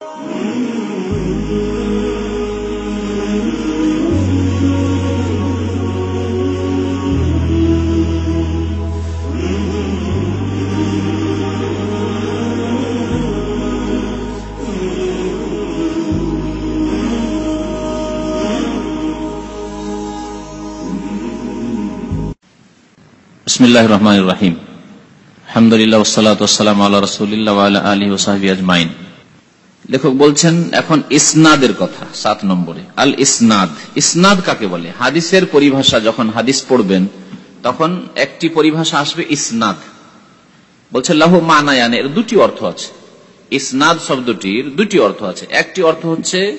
بسم الله الرحمن الرحيم الحمد لله والصلاة والسلام على رسول الله وعلى آله وصحبه أجمعين লেখক বলছেন, এখন ইসনাদের কথা, সাত নম্বরে। আল ইসনাদ। ইসনাদ কাকে বলে? হাদিসের পরিভাষা যখন হাদিস পড়বেন, তখন একটি পরিভাষা আসবে ইসনাদ। বলছে, লাহু মানায়ান এর দুটি অর্থ আছে। ইসনাদ শব্দটির দুটি অর্থ আছে। একটি অর্থ হচ্ছে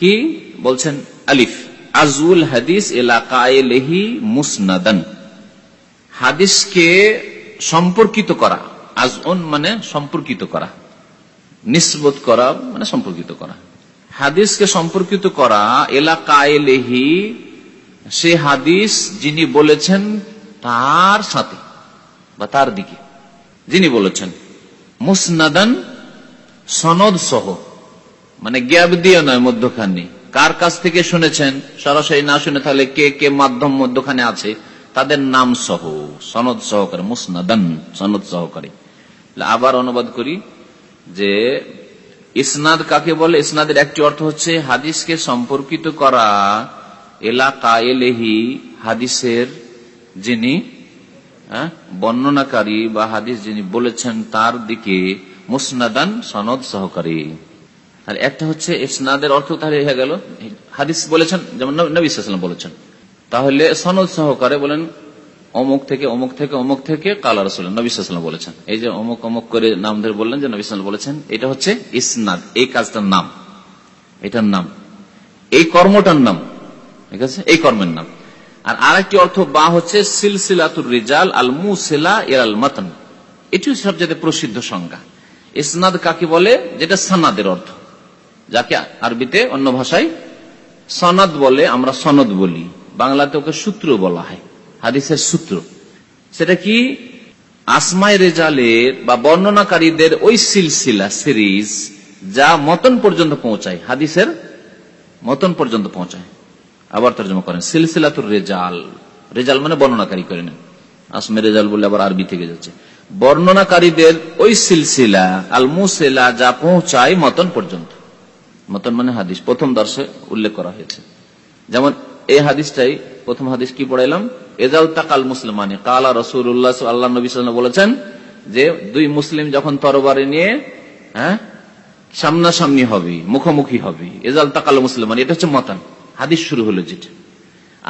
কি? বলছেন, আলিফ। আজউল হাদিস এলাকায় লেহি মুসনাদান। হাদিসকে সম্পর্কিত করা। আজউন মানে সম্পর্কিত করা। নিসবত করা মানে সম্পর্কিত করা। হাদিসকে সম্পর্কিত করা এলাকায় লেহি সে হাদিস যিনি বলেছেন তার সাথে বা তার দিকে। যিনি বলেছেন, মুসনাদান সনদ সহ মানে গ্যাপ দিয়ে নয় মধ্যখানে। কার কাছ থেকে শুনেছেন? সরাসরি না শুনে তাহলে কে কে মাধ্যম মধ্যখানে আছে? তাদের নাম সহ, সনদ সহকারে, মুসনাদান সনদ সহকারে। আবার অনুবাদ করি। যে ইসনাদ কাকে বলে? ইসনাদের একটি অর্থ হচ্ছে হাদিসকে সম্পর্কিত করা এলাকা এলেহি হাদিসের যিনি বর্ণনাকারী বা হাদিস যিনি বলেছেন তার দিকে মুসনাদান সনদ সহকারী। আর একটা হচ্ছে ইসনাদের অর্থ তাহলে হয়ে গেল। হাদিস বলেছেন, যেমন নবী বলেছেন। তাহলে সনদ সহকারে বলেন অমুক থেকে অমুক থেকে অমুক থেকে কালা রসুল নবিসাম বলেছেন। এই যে অমুক অমুক করে নাম ধরে বললেন যে নবিসাম বলেছেন, এটা হচ্ছে ইসনাদ, এই কাজটার নাম। এটার নাম। এই কর্মটার নাম। ঠিক আছে? এই কর্মের নাম। আর আরেকটি অর্থ বা হচ্ছে সিলসিলাতুর রিজাল আল মুসিলা এর আল মাতন। এটিও সবচেয়ে প্রসিদ্ধ সংজ্ঞা। ইসনাদ কাকে বলে? যেটা সানাদের অর্থ। যাকে আরবিতে অন্য ভাষায় সনদ বলে, আমরা সনদ বলি। বাংলাতে ওকে সূত্র বলা হয়। হাদিসের সূত্র। সেটা কি? আসমাই রেজালের বা বর্ণনাকারীদের ওই সিলসিলা সিরিজ যা মতন পর্যন্ত পৌঁছায়, হাদিসের মতন পর্যন্ত পৌঁছায়। আবার তর্জমা করেন, সিলসিলাতুর রেজাল। রেজাল মানে বর্ণনাকারী করে নেন। আসমে রেজাল বলে আবার আরবি থেকে যাচ্ছে। বর্ণনাকারীদের ওই সিলসিলা আল মুসেলা যা পৌঁছায় মতন পর্যন্ত। মতন মানে হাদিস। প্রথম দর্শে উল্লেখ করা হয়েছে। যেমন এই হাদিসটাই প্রথম হাদিস কি পড়াইলাম? এজাল তাকাল মুসলমানে, কালা রসুল্লাহ আল্লাহ নবী বলেছেন যে দুই মুসলিম যখন তরবারে নিয়ে হ্যাঁ সামনাসামনি হবে, মুখোমুখি হবে এজাল তাকাল মুসলমান, এটা হচ্ছে মতান, হাদিস শুরু হলো যেটা।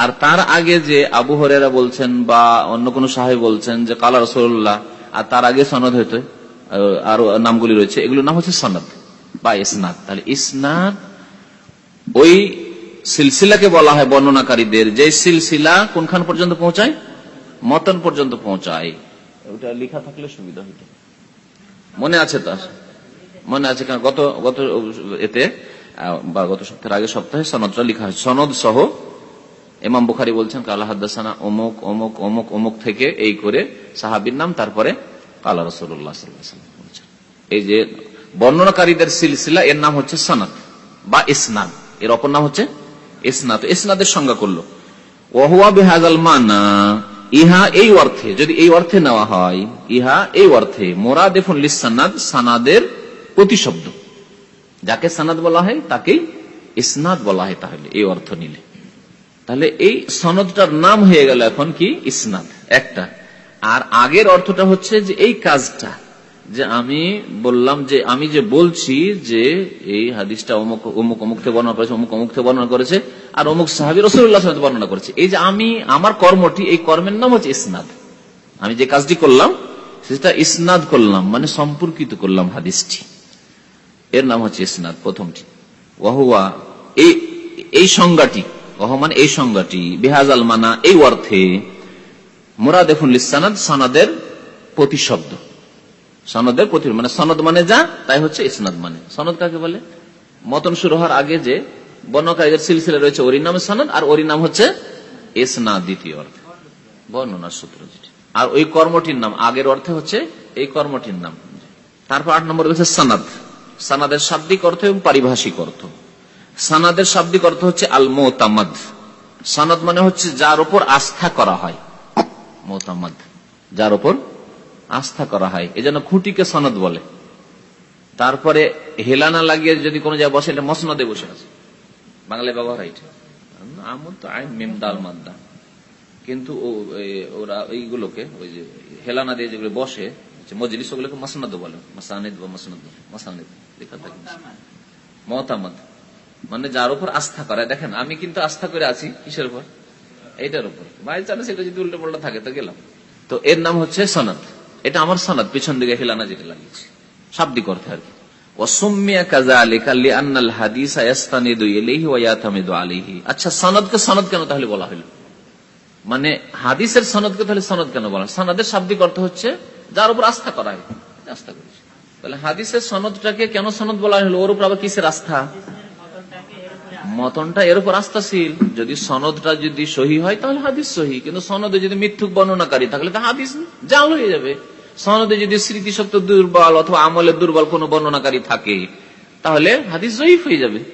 আর তার আগে যে আবু হরেরা বলছেন বা অন্য কোন সাহেব বলছেন যে কালা রসুল্লাহ আর তার আগে সনদ হইতে আরও নামগুলি রয়েছে, এগুলোর নাম হচ্ছে সনদ বা ইসনাদ। তাহলে ইসনাদ ওই সিলসিলাকে বলা হয় বর্ণনাকারীদের। যে সিলসিলা কোনখান পর্যন্ত পৌঁছায়? মতন পর্যন্ত পৌঁছায়। ওটা লেখা থাকলে সুবিধা হইত। মনে আছে তার? মনে আছে কারণ গত গত এতে বা গত সপ্তাহের আগে সপ্তাহে সনদটা লেখা হয়। সনদ সহ এমাম বুখারি বলছেন, কালা হাদ্দাসানা অমুক অমুক অমুক অমুক থেকে এই করে সাহাবির নাম, তারপরে কালা রসুল্লাহ এই যে বর্ণনাকারীদের সিলসিলা, এর নাম হচ্ছে সনদ বা ইসনাদ। এর অপর নাম হচ্ছে ইসনাদ, ইসনাদের সংজ্ঞা করল। ওহুয়া বেহাজাল মানা, ইহা এই অর্থে, যদি এই অর্থে নেওয়া হয়, ইহা এই অর্থে মোরা দেখুন লিসানাদ, সানাদের প্রতিশব্দ। যাকে সানাদ বলা হয়, তাকেই ইসনাদ বলা হয় তাহলে, এই অর্থ নিলে। তাহলে এই সনদটার নাম হয়ে গেল এখন কি, ইসনাদ, একটা। আর আগের অর্থটা হচ্ছে যে এই কাজটা যে আমি বললাম যে, আমি যে বলছি যে এই হাদিসটা অমুক অমুক অমুক থেকে বর্ণনা করেছে, অমুক অমুক থেকে বর্ণনা করেছে, আর অমুক সাহাবি রসুল্লাহ বর্ণনা করেছে। এই যে আমি, আমার কর্মটি, এই কর্মের নাম হচ্ছে ইসনাদ। আমি যে কাজটি করলাম, সেটা ইসনাদ করলাম মানে সম্পর্কিত করলাম হাদিসটি। এর নাম হচ্ছে ইসনাদ, প্রথমটি। ওহুয়া এই এই সংজ্ঞাটি ওহ মানে এই সংজ্ঞাটি বেহাজ আল মানা, এই অর্থে মোরাদ এখন লিসানাদ, সানাদের প্রতিশব্দ। সনদের প্রতি মানে সনদ মানে যা, তাই হচ্ছে ইসনাদ মানে। সনদ কাকে বলে? মতন শুরু হওয়ার আগে যে বর্ণকারীদের সিলসিলা রয়েছে ওরি নামে সনদ, আর ওরি নাম হচ্ছে ইসনাদ দ্বিতীয় অর্থে। বর্ণনার সূত্র আর ওই কর্মটির নাম, আগের অর্থে হচ্ছে এই কর্মটির নাম। তারপর আট নম্বর রয়েছে সনদ। সানাদের শাব্দিক অর্থ এবং পারিভাষিক অর্থ। সানাদের শাব্দিক অর্থ হচ্ছে আল মোতামদ সানাদ মানে হচ্ছে যার উপর আস্থা করা হয়। মোতামদ। যার উপর আস্থা করা হয়। এজন্য খুঁটিকে সনদ বলে। তারপরে হেলানা লাগিয়ে যদি কোনো জায়গায় বসে, এটা মসনদে বসে আছে। বাংলায় ব্যবহার হয় আমল তো আইন, মেম, দাল, মাদ্দা। কিন্তু ওরা এইগুলোকে, ওই যে হেলানা দিয়ে যেগুলো বসে মজলিস, ওগুলোকে মাসনাদ বলে। মাসানিদ বা মাসনাদ, মাসানিদ, লেখা থাকে। মতামত মানে যার উপর আস্থা করে। দেখেন, আমি কিন্তু আস্থা করে আছি, কিসের উপর? এইটার উপর। বাই চান্স এটা যদি উল্টো পাল্টা থাকে, তো গেলাম। তো এর নাম হচ্ছে সনদ। এটা আমার সনদ, পিছন দিকে হেলানা যেটা লাগিয়েছে। শাব্দিক অর্থে আর কি। আচ্ছা কেন তাহলে বলা হলো? মানে হাদিসের তাহলে সনদ কেন বলা আস্থা করা তাহলে হাদিসের সনদটাকে কেন সনদ বলা হলো? ওর উপর আবার কিসের আস্থা? মতনটা এর উপর আস্থাশীল। যদি সনদটা যদি সহি হয়, তাহলে হাদিস সহি। কিন্তু সনদে যদি মিথ্যুক বর্ণনাকারী থাকলে তা হাদিস জাল হয়ে যাবে। সনদে যদি স্মৃতিশক্তি দুর্বল অথবা আমলের দুর্বল কোন বর্ণনাকারী থাকে, তাহলে হাদিস জয়ীফ হয়ে যাবে।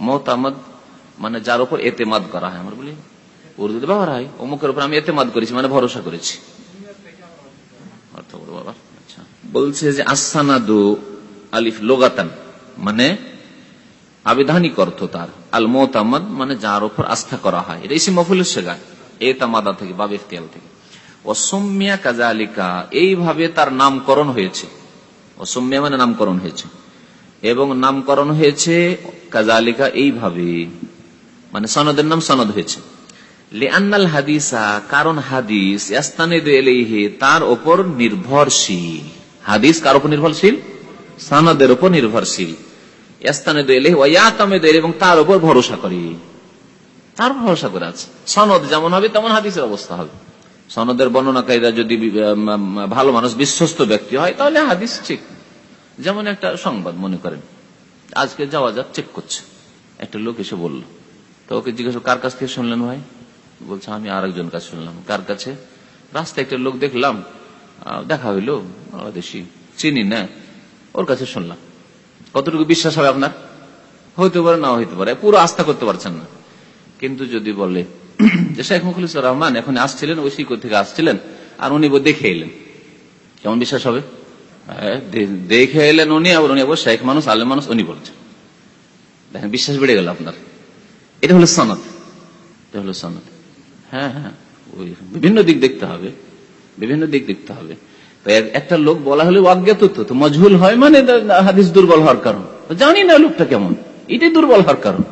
মতামদ মানে যার উপর এতেমাদ করা হয়, আমার বলি, উর্দুতে ব্যবহার হয়। অমুকের উপর আমি এতেমাদ করেছি মানে ভরসা করেছি। আচ্ছা। বলছে যে আসানাদু আলিফ লোগাতান মানে আবিধানিক অর্থ তার আল মোতামদ মানে যার উপর আস্থা করা হয়। এটা ইসি মফুলের শেখায় এ তামাদা থেকে, বাব থেকে। অসম্মিয়া কাজালিকা এইভাবে তার নামকরণ হয়েছে। অসম্মিয়া মানে নামকরণ হয়েছে। এবং নামকরণ হয়েছে কাজালিকা এইভাবে মানে সনদের নাম সনদ হয়েছে। হাদিসা, কারণ হাদিস তার ওপর নির্ভরশীল। হাদিস কার নির্ভরশীল? নির্ভরশীল। এবং তার ভরসা করি। তার ভরসা করে আছে। সনদ যেমন হবে, তেমন হাদিসের অবস্থা হবে। সনদের বর্ণনাকারীরা যদি ভালো মানুষ, বিশ্বস্ত ব্যক্তি হয়, তাহলে হাদিস ঠিক। যেমন একটা সংবাদ মনে করেন, আজকে যাওয়া যাক চেক করছে। একটা লোক এসে বলল, তো ওকে জিজ্ঞাসা কার কাছ থেকে শুনলেন ভাই? বলছে, আমি আর একজন কাছে শুনলাম। কার কাছে? রাস্তায় একটা লোক দেখলাম দেখা হইল, বাংলাদেশি, চিনি না, ওর কাছে শুনলাম। কতটুকু বিশ্বাস হবে আপনার? হইতে পারে না হইতে পারে, পুরো আস্থা করতে পারছেন না। কিন্তু যদি বলে যে শেখ মুখলিসুর রহমান এখন আসছিলেন ওই শিকর থেকে আসছিলেন আর উনি দেখে এলেন। কেমন বিশ্বাস হবে? হ্যাঁ, দেখে এলেন উনি আবার উনি শেখ মানুষ আলেম মানুষ উনি বলছেন। দেখেন বিশ্বাস বেড়ে গেল আপনার। এটা হলো সনদ। এটা হলো সনদ। হ্যাঁ হ্যাঁ ওই বিভিন্ন দিক দেখতে হবে। বিভিন্ন দিক দেখতে হবে। একটা লোক বলা হলে অজ্ঞাত তো মজহুল হয় মানে হাদিস দুর্বল হওয়ার কারণ। জানি না লোকটা কেমন। এটাই দুর্বল হওয়ার কারণ।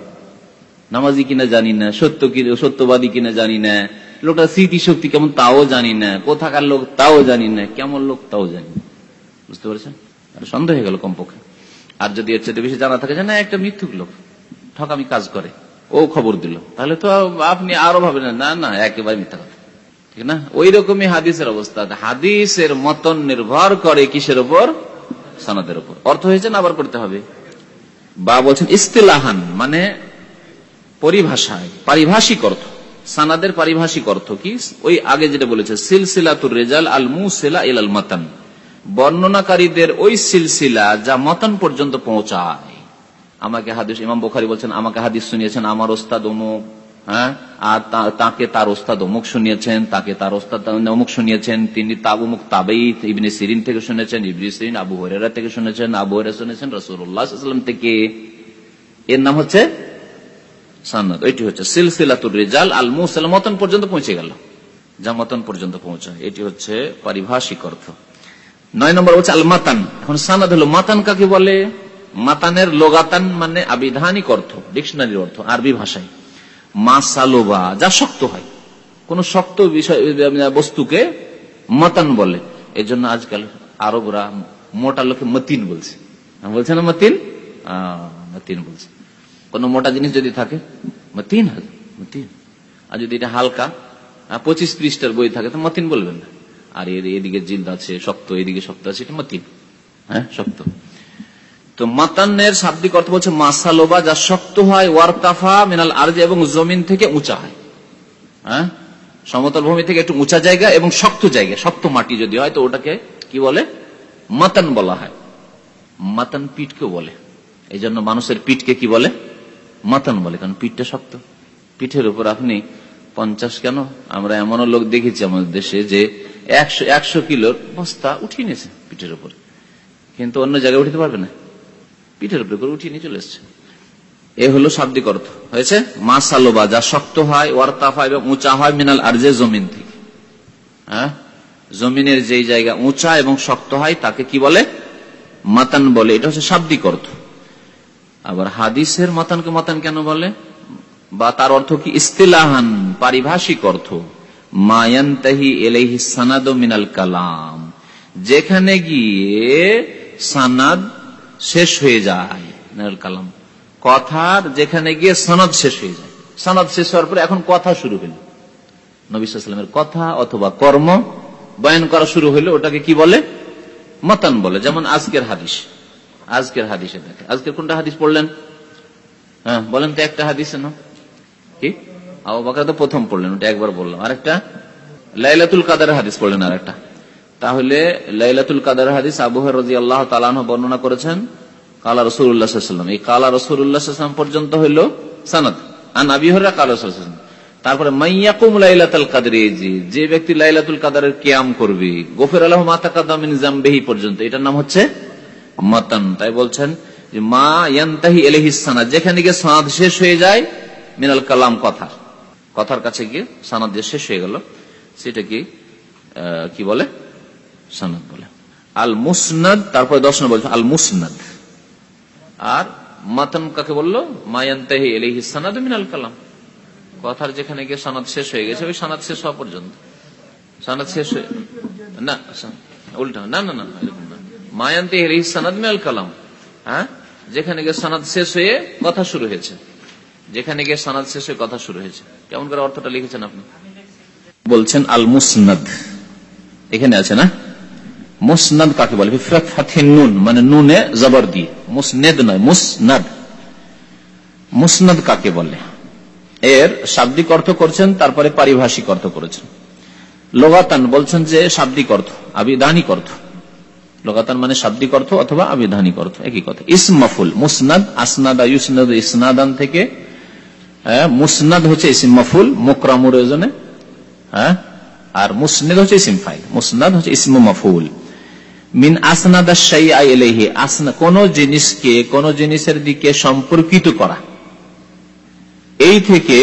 নামাজি কিনা জানি না, সত্য সত্যবাদী কিনা জানি না। লোকটা স্মৃতি শক্তি কেমন তাও জানি না, কোথাকার লোক তাও জানি না, কেমন লোক তাও জানি না। বুঝতে পারছেন? সন্দেহ হয়ে গেল কমপক্ষে। আর যদি এর চেয়ে বেশি জানা থাকে যে, না, একটা মিথ্যুক লোক, ঠকামি কাজ করে, ও খবর দিল, তাহলে তো আপনি আরও ভাবেন, না না, একেবারে মিথ্যা কথা। ঠিক না? ওই রকমই হাদিসের অবস্থা। হাদিসের মতন নির্ভর করে কিসের উপর? সনদের উপর। অর্থ হয়েছে না, আবার করতে হবে। বা বলছেন, ইস্তেলাহান মানে পরিভাষায় পারিভাষিক অর্থ সানাদের পারিভাষিক অর্থ কি? ওই আগে যেটা বলেছে, সিলসিলাতুর রেজাল আল মুসিলা ইল আল মাতান। বর্ণনাকারীদের ওই সিলসিলা যা মতন পর্যন্ত পৌঁছায়। আমাকে হাদিস, ইমাম বোখারি বলছেন, আমাকে হাদিস শুনিয়েছেন, আমার ওস্তাদ অমুক হ্যাঁ? আর তাকে তার ওস্তাদ অমুক শুনিয়েছেন, তাকে তার ওস্তাদ অমুক শুনিয়েছেন, তিনি তাবুমুক তাবেই ইবনে সিরিন থেকে শুনেছেন, ইবনে সিরিন, আবু হরেরা থেকে শুনেছেন, আবু হরে শুনেছেন রসুল্লাহাম থেকে। এর নাম হচ্ছে সান্নাদ ওইটি হচ্ছে সিলসিলাতুর রেজাল আল মুসাল মতন পর্যন্ত পৌঁছে গেল। যা মতন পর্যন্ত পৌঁছায়। এটি হচ্ছে পারিভাষিক অর্থ। নয় নম্বর হচ্ছে আল মাতান। এখন সানাদ হলো মাতান কাকে বলে? মাতানের লোগাতান মানে আবিধানিক অর্থ, ডিকশনারির অর্থ, আরবি ভাষায়। মাসালোবা, যা শক্ত হয়। কোন শক্ত বিষয়, বস্তুকে মতান বলে। এই জন্য আজকাল আরবরা মোটা লোকে মতিন বলছে। বলছে না মতিন? মতিন বলছে। কোন মোটা জিনিস যদি থাকে মতিন মতিন আর যদি এটা হালকা পঁচিশ পৃষ্ঠার বই থাকে, তো মতিন বলবেন না। আর এর এদিকে জিল আছে, শক্ত, এদিকে শক্ত আছে, এটা মতিন হ্যাঁ শক্ত। তো মাতান্নের শাব্দিক অর্থ বলছে মাসালোবা যা শক্ত হয়, ওয়ারতাফা মিনাল আরজে এবং জমিন থেকে উঁচা হয়। হ্যাঁ সমতল ভূমি থেকে একটু উঁচা জায়গা এবং শক্ত জায়গা, শক্ত মাটি যদি হয়, তো ওটাকে কি বলে? মাতান বলা হয়। মাতান পিঠকে বলে। এই জন্য মানুষের পিঠকে কি বলে? মাতান বলে, কারণ পিঠটা শক্ত। পিঠের উপর আপনি পঞ্চাশ কেন? আমরা এমনও লোক দেখেছি আমাদের দেশে যে একশো একশো কিলোর বস্তা উঠিয়ে নিয়েছে পিঠের উপর। কিন্তু অন্য জায়গায় উঠিতে পারবে না। পিঠের উপরে করে উঠিয়ে নিয়ে চলে এসছে। এ হলো শাব্দিক অর্থ। হয়েছে? মাসালোবা যা শক্ত হয় ওয়ার্তাফা এবং উঁচা হয়, মিনাল আর যে জমিন থেকে। হ্যাঁ? জমিনের যেই জায়গা উঁচা এবং শক্ত হয়, তাকে কি বলে? মাতান বলে। এটা হচ্ছে শাব্দিক অর্থ। আবার হাদিসের মাতানকে মাতান কেন বলে? বা তার অর্থ কি? ইস্তিলাহান, পারিভাষিক অর্থ। মায়ান্তাহি এলেহি সানাদ মিনাল কালাম। যেখানে গিয়ে সানাদ শেষ হয়ে যায়, মিনাল কালাম। কথার যেখানে গিয়ে সনদ শেষ হয়ে যায়। সনদ শেষ হওয়ার পরে এখন কথা শুরু হইল নবিসামের কথা অথবা কর্ম বয়ান করা শুরু হইল ওটাকে কি বলে? মতান বলে। যেমন আজকের হাদিস। আজকের হাদিসে দেখে। আজকের কোনটা হাদিস পড়লেন? হ্যাঁ বলেন তো একটা হাদিস, না? কি? আবু বাকর তো প্রথম পড়লেন, ওটা একবার বললাম। আরেকটা? লাইলাতুল কাদার হাদিস পড়লেন আরেকটা। তাহলে লাইলাতুল কাদার হাদিস আবু রাজি আল্লাহ তালাহ বর্ণনা করেছেন, কালা রসুল্লাহাম এই কালা রসুল্লাহাম পর্যন্ত হইল সানাদ। আন আবি হরা কালা তারপরে মাইয়াকুম লাইলাতুল কাদের যে ব্যক্তি লাইলাতুল কাদারের কিয়াম করবে, গোফের আলহ মাতা কাদামিন জামবেহি পর্যন্ত, এটার নাম হচ্ছে মতান। তাই বলছেন যে, মা ইয়ান্তাহি এলহিসানা যেখানে গিয়ে সনাদ শেষ হয়ে যায়, মিনাল কালাম কথা। কথার কাছে গিয়ে সানাদ যে শেষ হয়ে গেল, সেটা কি কি বলে? সানাদ বলে। আল মুসনাদ, তারপরে নম্বর বলছে আল মুসনাদ। আর মাতন কাকে বলল? মায়ান্তাহি এলহি সানাদ মিনাল কালাম। কথার যেখানে গিয়ে সানাদ শেষ হয়ে গেছে, ওই সানাদ শেষ হওয়া পর্যন্ত। সানাদ শেষ হয়ে না উল্টা না না না, এরকম না। মায়ান্তে এলহি সানাদ মিনাল কালাম। হ্যাঁ? যেখানে গিয়ে সানাদ শেষ হয়ে কথা শুরু হয়েছে। যেখানে গিয়ে সানাদ শেষ হয়ে কথা শুরু হয়েছে। কেমন করে অর্থটা লিখেছেন আপনি? বলছেন আল মুসনাদ। এখানে আছে না? মুসনাদ কাকে বলে? নুন মানে নুনে জবর দিয়ে। মুসনেদ নয়, মুসনাদ। মুসনাদ কাকে বলে? এর শাব্দিক অর্থ করছেন, তারপরে পারিভাষিক অর্থ করেছেন। লোগাতান বলছেন যে শাব্দিক অর্থ, আবিধানিক অর্থ। লোগাতান মানে শাব্দিক অর্থ অথবা আবিধানিক অর্থ, একই কথা। ইসমফুল, মুসনাদ, আসনাদ, ইউসনাদ, ইসনাদান থেকে মুসনাদ হচ্ছে ইসিম মোকরামুর হ্যাঁ আর মুসনেদ হচ্ছে ইসিম ফাইল, মুসনাদ হচ্ছে ইসম মিন আসনাদা কোন জিনিসকে, কোন জিনিসের দিকে সম্পর্কিত করা। এই থেকে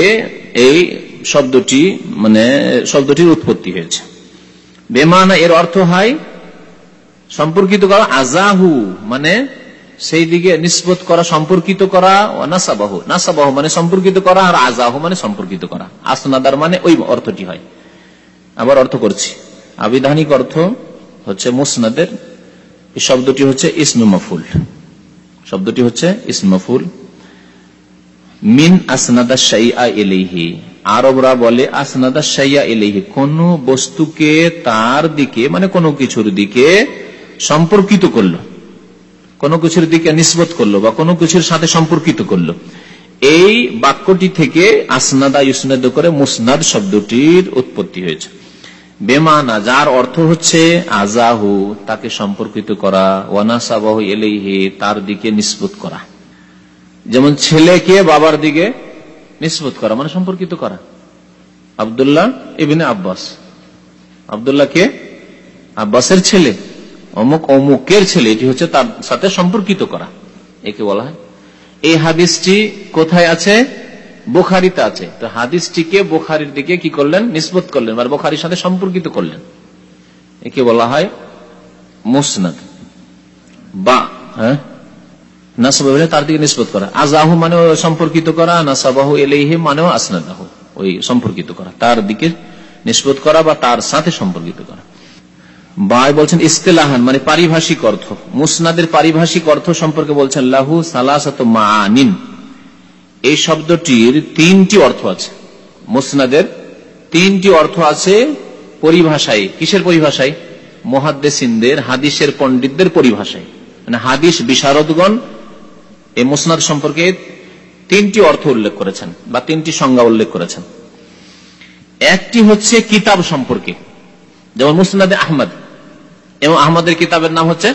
এই শব্দটি মানে শব্দটির উৎপত্তি হয়েছে। বেমানা এর অর্থ হয় সম্পর্কিত করা, আজাহু মানে সেই দিকে নিষ্পত করা, সম্পর্কিত করা নাসাবাহু। নাসাবাহু মানে সম্পর্কিত করা আর আজাহু মানে সম্পর্কিত করা। আসনাদার মানে ওই অর্থটি হয়। আবার অর্থ করছি। আবিধানিক অর্থ হচ্ছে মুসনাদের শব্দটি হচ্ছে ইসমফুল শব্দটি হচ্ছে ইসমফুল মিন আসনাদা সাইয়া এলেহি আরবরা বলে আসনাদা সাইয়া এলেহি কোন বস্তুকে তার দিকে মানে কোনো কিছুর দিকে সম্পর্কিত করল। কোনো কিছুর দিকে নিসবত করল বা কোনো কিছুর সাথে সম্পর্কিত করল। এই বাক্যটি থেকে আসনাদা ইউসনাদ করে মুসনাদ শব্দটির উৎপত্তি হয়েছে। বেমানা, যার অর্থ হচ্ছে আজাহু তাকে সম্পর্কিত করা ওয়ানাসাবাহু এলেহে তার দিকে নিষ্পত করা। যেমন ছেলেকে বাবার দিকে নিষ্পত করা মানে সম্পর্কিত করা। আবদুল্লাহ এবিনে আব্বাস। আবদুল্লাহ কে? আব্বাসের ছেলে। অমুক অমুকের ছেলে এটি হচ্ছে তার সাথে সম্পর্কিত করা। একে বলা হয়। এই হাদিসটি কোথায় আছে? বোখারিতে আছে। তো হাদিসটিকে বোখারির দিকে কি করলেন? নিষ্পত করলেন মানে বোখারির সাথে সম্পর্কিত করলেন। একে বলা হয় মুসনাদ। বা হ্যাঁ? তার দিকে নিষ্পত করা। আজাহু মানে সম্পর্কিত করা, নাসাবাহু এলেহি মানেও আসনাদাহু। ওই সম্পর্কিত করা। তার দিকে নিষ্পত করা বা তার সাথে সম্পর্কিত করা। বাই বলছেন ইস্তেলাহান মানে পারিভাষিক অর্থ। মুসনাদের পারিভাষিক অর্থ সম্পর্কে বলছেন লাহু সালাসাত মানিন এই শব্দটির তিনটি অর্থ আছে। মুসনাদের তিনটি অর্থ আছে পরিভাষায়। কিসের পরিভাষায়? মহাদ্দেসিনদের, হাদিসের পণ্ডিতদের পরিভাষায়। মানে হাদিস বিশারদগণ এই মুসনাদ সম্পর্কে তিনটি অর্থ উল্লেখ করেছেন বা তিনটি সংজ্ঞা উল্লেখ করেছেন। একটি হচ্ছে কিতাব সম্পর্কে, যেমন মুসনাদে আহমদ। এবং আহমদের কিতাবের নাম হচ্ছে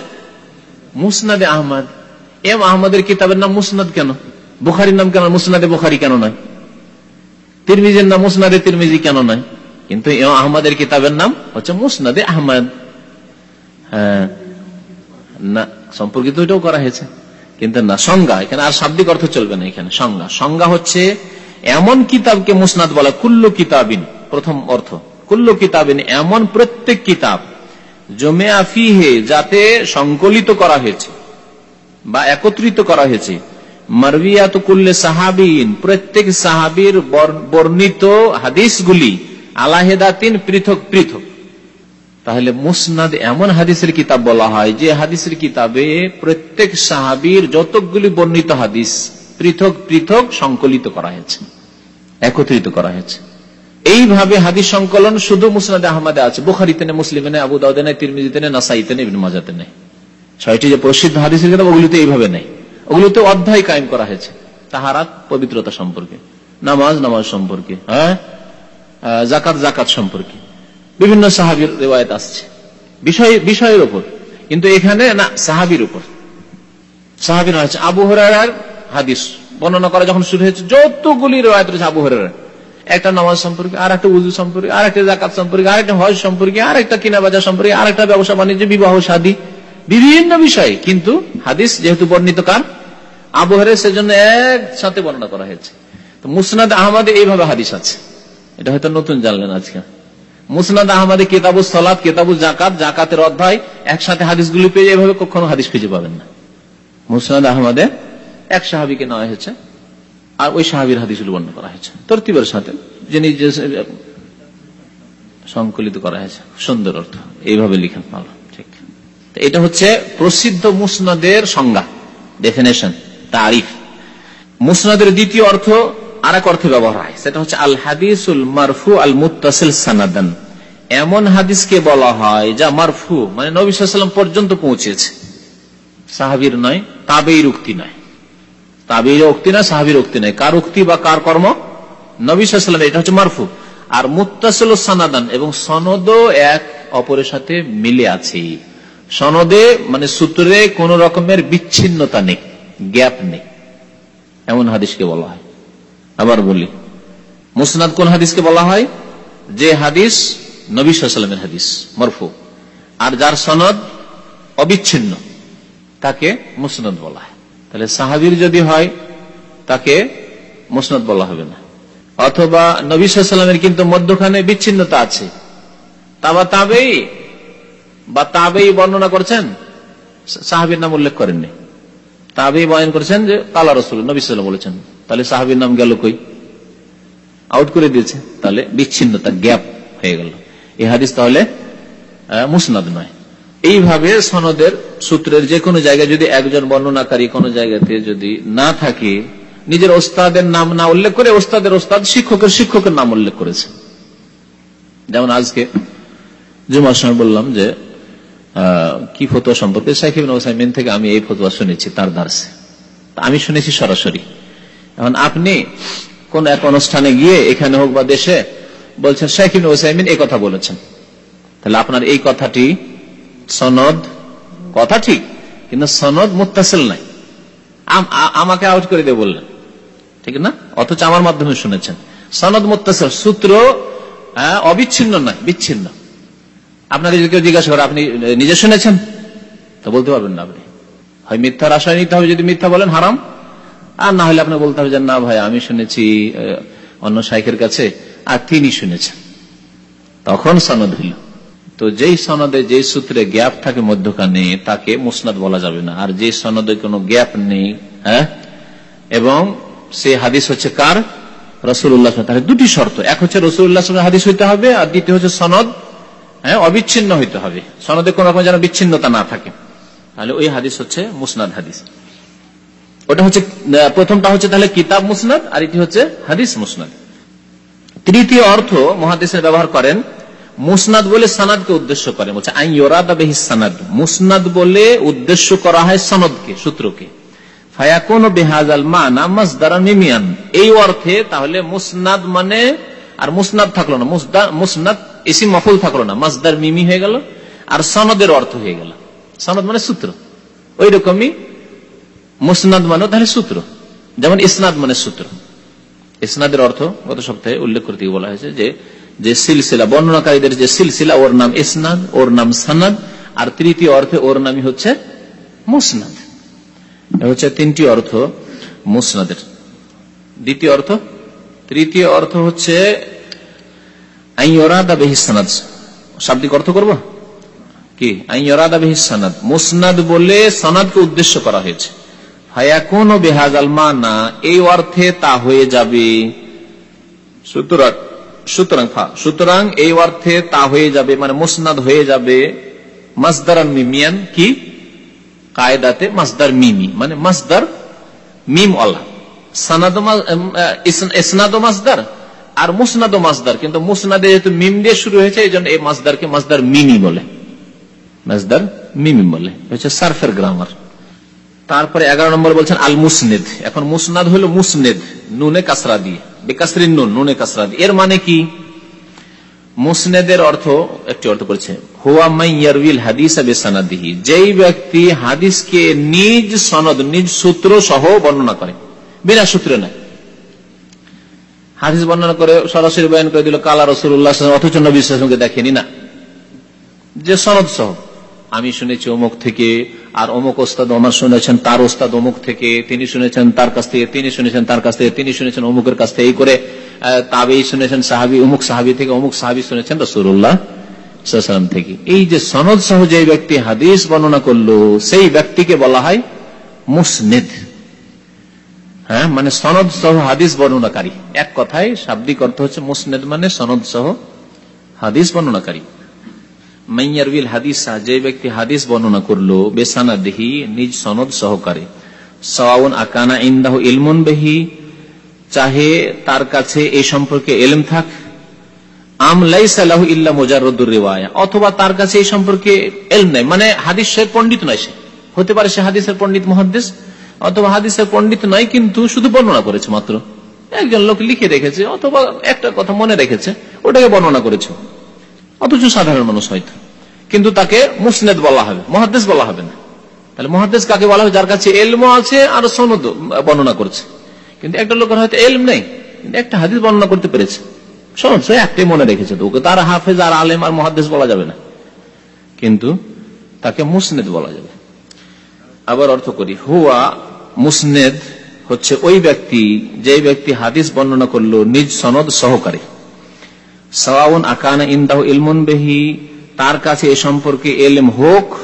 মুসনাদে আহমদ। এম আহমদের কিতাবের নাম মুসনাদ কেন? বুখারির নাম কেন? মুসনাদে বুখারি কেন নয়? তিরমিজির নাম মুসনাদে তিরমিজি কেন নয়? কিন্তু এম আহমদের কিতাবের নাম হচ্ছে মুসনাদে আহমদ। হ্যাঁ না, সম্পর্কিত এটাও করা হয়েছে। কিন্তু না, সংজ্ঞা, এখানে আর শাব্দিক অর্থ চলবে না এখানে, সংজ্ঞা। সংজ্ঞা হচ্ছে এমন কিতাবকে মুসনাদ বলা, কুল্লু কিতাবিন, প্রথম অর্থ। কুল্লু কিতাবিন এমন প্রত্যেক কিতাব জমে আফিহে যাতে সংকলিত করা হয়েছে বা একত্রিত করা হয়েছে। মারবিয়াত কুল্লে সাহাবিন, প্রত্যেক সাহাবির বর্ণিত হাদিসগুলি আলাহেদাতিন পৃথক পৃথক। তাহলে মুসনাদ এমন হাদিসের কিতাব বলা হয় যে হাদিসের কিতাবে প্রত্যেক সাহাবির যতকগুলি বর্ণিত হাদিস পৃথক পৃথক সংকলিত করা হয়েছে, একত্রিত করা হয়েছে। এইভাবে হাদিস সংকলন শুধু মুসনাদ আহমদে আছে। বুখারিতে নেই, মুসলিমে নেই, আবু দাউদে নেই, তিরমিজিতে নেই, নাসাইতে নেই মাজাতে নেই। ছয়টি যে প্রসিদ্ধ কিতাব ওগুলিতে এইভাবে নেই। ওগুলোতে অধ্যায় কায়েম করা হয়েছে। তাহারা পবিত্রতা সম্পর্কে, নামাজ নামাজ সম্পর্কে হ্যাঁ? জাকাত জাকাত সম্পর্কে। বিভিন্ন সাহাবির রেওয়ায়ত আসছে। বিষয়, বিষয়ের উপর। কিন্তু এখানে না, সাহাবির উপর। সাহাবির আবু হরার হাদিস। বর্ণনা করা যখন শুরু হয়েছে, যতগুলি রেওয়ায়ত রয়েছে আবু হরার একটা নামাজ সম্পর্কে আর একটা উজু সম্পর্কে আর একটা জাকাত সম্পর্কে আর একটা হজ সম্পর্কে আর একটা কিনা বাজার সম্পর্কে আর একটা ব্যবসা বাণিজ্য, বিবাহ সাদী বিভিন্ন বিষয়ে। কিন্তু হাদিস যেহেতু বর্ণিত কার? আবহারে সেজন্য একসাথে বর্ণনা করা হয়েছে। মুসনাদ আহমদে এইভাবে হাদিস আছে। এটা হয়তো নতুন জানলেন আজকে। মুসনাদ আহমদে কেতাবু সলাদ কেতাবু জাকাত জাকাতের অধ্যায়, একসাথে হাদিস হাদিসগুলি পেয়ে এভাবে কখনো হাদিস খুঁজে পাবেন না। মুসনাদ আহমদে এক সাহাবিকে নেওয়া হয়েছে। আর ওই সাহাবির হাদিসগুলি বর্ণনা করা হয়েছে। তরতিবের সাথে যিনি সংকলিত করা হয়েছে। সুন্দর অর্থ। এইভাবে লিখেন ভালো ঠিক। এটা হচ্ছে প্রসিদ্ধ মুসনাদের সংজ্ঞা ডেফিনেশন তারিফ। মুসনাদের দ্বিতীয় অর্থ আর এক অর্থে ব্যবহার হয়। সেটা হচ্ছে আল হাদিসুল মারফু আল মুতাসিল সানাদান। এমন হাদিসকে বলা হয় যা মারফু মানে নবী সাল্লাম পর্যন্ত পৌঁছেছে। সাহাবির নয় তাবেই উক্তি নয়। তাবের উক্তি নয় সাহাবির উক্তি নাই। কার উক্তি বা কার কর্ম? নবী সাল্লাম এটা হচ্ছে মারফু। আর মুতাসিল সানাদান এবং সনদ এক, অপরের সাথে মিলে আছে। সনদে মানে সূত্রে কোন রকমের বিচ্ছিন্নতা নেই, গ্যাপ নেই। এমন হাদিসকে বলা হয়। আবার বলি, মুসনাদ কোন হাদিসকে বলা হয়? যে হাদিস নবী সাল্লামের হাদিস, মরফু। আর যার সনদ অবিচ্ছিন্ন, তাকে মুসনাদ বলা হয়। তাহলে সাহাবির যদি হয়, তাকে মুসনদ বলা হবে না। অথবা নবী সাল্লামের কিন্তু মধ্যখানে বিচ্ছিন্নতা আছে। তাবা তাবেই বা তাবেই বর্ণনা করছেন, সাহাবির নাম উল্লেখ করেননি। তাবেই বয়ন করেছেন যে, কালা রসুল, নবী সাল্লাম বলেছেন, তাহলে সাহাবির নাম গেল কই? আউট করে দিয়েছে, তাহলে বিচ্ছিন্নতা গ্যাপ হয়ে গেল। এই হাদিস তাহলে মুসনাদ নয়। এইভাবে সনদের সূত্রের যে কোনো জায়গায় যদি একজন বর্ণনাকারী কোন জায়গাতে যদি না থাকে, নিজের ওস্তাদের নাম না উল্লেখ করে ওস্তাদের ওস্তাদ শিক্ষকের শিক্ষকের নাম উল্লেখ করেছে। যেমন আজকে জুমার সময় বললাম যে কি ফতোয়া সম্পর্কে? সাইকিবিন ওসাইমিন থেকে আমি এই ফতোয়া শুনেছি, তার দার্সে। আমি শুনেছি সরাসরি। এখন আপনি কোন এক অনুষ্ঠানে গিয়ে এখানে হোক বা দেশে বলছেন শাইকিন ওসাইমিন এই কথা বলেছেন। তাহলে আপনার এই কথাটি সনদ, কথা ঠিক, কিন্তু সনদ মুতাসিল নাই। আমাকে আউট করে দিয়ে বললেন। ঠিক না? অথচ আমার মাধ্যমে শুনেছেন। সনদ মুতাসিল সূত্র অবিচ্ছিন্ন নয়, বিচ্ছিন্ন। আপনাকে যদি কেউ জিজ্ঞাসা করে, আপনি নিজে শুনেছেন? তো বলতে পারবেন না আপনি। হয় মিথ্যার আশায় নিতে হবে, যদি মিথ্যা বলেন, হারাম। আর না হলে আপনাকে বলতে হবে যে, না ভাই, আমি শুনেছি অন্য শাইখের কাছে, আর তিনি শুনেছেন। তখন সনদ হইল। তো যেই সনদে যেই সূত্রে গ্যাপ থাকে মধ্যখানে, তাকে মুসনাদ বলা যাবে না। আর যে সনদে কোনো গ্যাপ নেই হ্যাঁ? এবং সে হাদিস হচ্ছে কার? রসুল্লাহ তাহলে দুটি শর্ত। এক হচ্ছে রসুল্লাহ হাদিস হইতে হবে, আর দ্বিতীয় হচ্ছে সনদ হ্যাঁ অবিচ্ছিন্ন হইতে হবে। সনদে কোন রকম যেন বিচ্ছিন্নতা না থাকে। তাহলে ওই হাদিস হচ্ছে মুসনাদ হাদিস। ওটা হচ্ছে প্রথমটা হচ্ছে তাহলে কিতাব মুসনাদ, আর এটি হচ্ছে হাদিস মুসনাদ। তৃতীয় অর্থ মহাদিসের ব্যবহার করেন মুসনাদ বলে সানাদকে উদ্দেশ্য করে। বলছে আই বেহি সানাদ। মুসনাদ বলে উদ্দেশ্য করা হয় সনদকে, সূত্রকে। ফায়াকুন মানা মাসদারা মিমিয়ান এই অর্থে তাহলে মুসনাদ মানে আর মুসনাদ থাকল না। মুসনাদ এসি মফুল থাকল না। মাসদার মিমি হয়ে গেল, আর সনদের অর্থ হয়ে গেল। সনদ মানে সূত্র। ওই রকমই মুসনাদ মানে তাহলে সূত্র। যেমন ইসনাদ মানে সূত্র। ইসনাদের অর্থ গত সপ্তাহে উল্লেখ করতে বলা হয়েছে যে যে সিলসিলা, বর্ণনাকারীদের যে সিলসিলা, ওর নাম ইসনাদ, ওর নাম সানাদ, আর তৃতীয় অর্থে ওর নামই হচ্ছে মুসনাদ। হচ্ছে তিনটি অর্থ মুসনাদের। দ্বিতীয় অর্থ? তৃতীয় অর্থ হচ্ছে শাব্দিক অর্থ করব? কি? সানাদ। মুসনাদ বলে সনাদকে উদ্দেশ্য করা হয়েছে। হায়াকুন বেহাজ আলমানা এই অর্থে তা হয়ে যাবে। সুতরাং সুতরাং সুতরাং এই অর্থে তা হয়ে যাবে মানে মুসনাদ হয়ে যাবে মাসদার মিমিয়ান কি? কায়দাতে মাসদার মিমি মানে মাসদার মিম সানাদ মাসদার আর মুসনাদ মাসদার, কিন্তু মুসনাদে যেহেতু মিম দিয়ে শুরু হয়েছে, এই জন্য এই মাসদারকে মাসদার মিমি বলে। মাসদার মিমি বলে হচ্ছে সার্ফের গ্রামার। তারপরে এগারো নম্বর বলছেন আল মুসনেদ এখন মুসনাদ হলো মুসনেদ, নুনে কাসরা দিয়ে বেকাসরিন নুন, নুনে কাসরা দিয়ে এর মানে কি? মুসনেদের অর্থ একটি অর্থ করেছে যেই ব্যক্তি হাদিসকে নিজ সনদ, নিজ সূত্র সহ বর্ণনা করে, বিনা সূত্রে নয়। হাদিস বর্ণনা করে সরাসরি বয়ান করে দিল, কালা রসুল্লাহ অথচ নবী দেখেনি না। যে সনদ সহ। আমি শুনেছি অমুক থেকে, আর অমুক ওস্তাদ আমার শুনেছেন, তার ওস্তাদ অমুক থেকে, তিনি শুনেছেন তার কাছ থেকে, তিনি শুনেছেন তার কাছ থেকে, তিনি শুনেছেন অমুকের কাছ থেকে, এই করে তাবেই শুনেছেন সাহাবি, অমুক সাহাবি থেকে, অমুক সাহাবি শুনেছেন রসুল্লাহ থেকে। এই যে সনদ সহ যে ব্যক্তি হাদিস বর্ণনা করল, সেই ব্যক্তিকে বলা হয় মুসনেদ। হ্যাঁ মানে সনদ সহ হাদিস বর্ণনাকারী। এক কথায় শাব্দিক অর্থ হচ্ছে মুসনেদ মানে সনদ সহ হাদিস বর্ণনাকারী। মাইয়ারবিল হাদিসা যে ব্যক্তি হাদিস বর্ণনা করল বেসানা দেহি নিজ সনদ সহকারে। সওয়াউন আকানা ইন্দাহ ইলমুন বেহি, চাহে তার কাছে এই সম্পর্কে এলম থাক। অথবা তার কাছে এই সম্পর্কে নেই। মানে নয় সে। হতে পারে সে হাদিসের মহাদিস অথবা হাদিসের পন্ডিত নয়, কিন্তু শুধু বর্ণনা করেছে মাত্র। একজন লোক লিখে রেখেছে, অথবা একটা কথা মনে রেখেছে, ওটাকে বর্ণনা করেছে। অথচ সাধারণ মানুষ হয়তো। কিন্তু তাকে মুসনেদ বলা হবে মহাদেশ বলা হবে না। তাহলে মহাদেশ কাকে বলা হবে? যার কাছে এলমো আছে আর সনদ বর্ণনা করছে। কিন্তু একটা লোকের হয়তো এলম নেই, কিন্তু একটা হাদিস বর্ণনা করতে পেরেছে। সহজ একটাই মনে রেখেছে তো, ওকে তার হাফেজ আর আলেম আর মহাদেশ বলা যাবে না। কিন্তু তাকে মুসনেদ বলা যাবে। আবার অর্থ করি, হুয়া মুসনেদ হচ্ছে ওই ব্যক্তি যে ব্যক্তি হাদিস বর্ণনা করল, নিজ সনদ সহকারী। সাওয়াউন আকানা ইন্দাহ ইলমুন বেহি, তার কাছে এ সম্পর্কে এলম হোক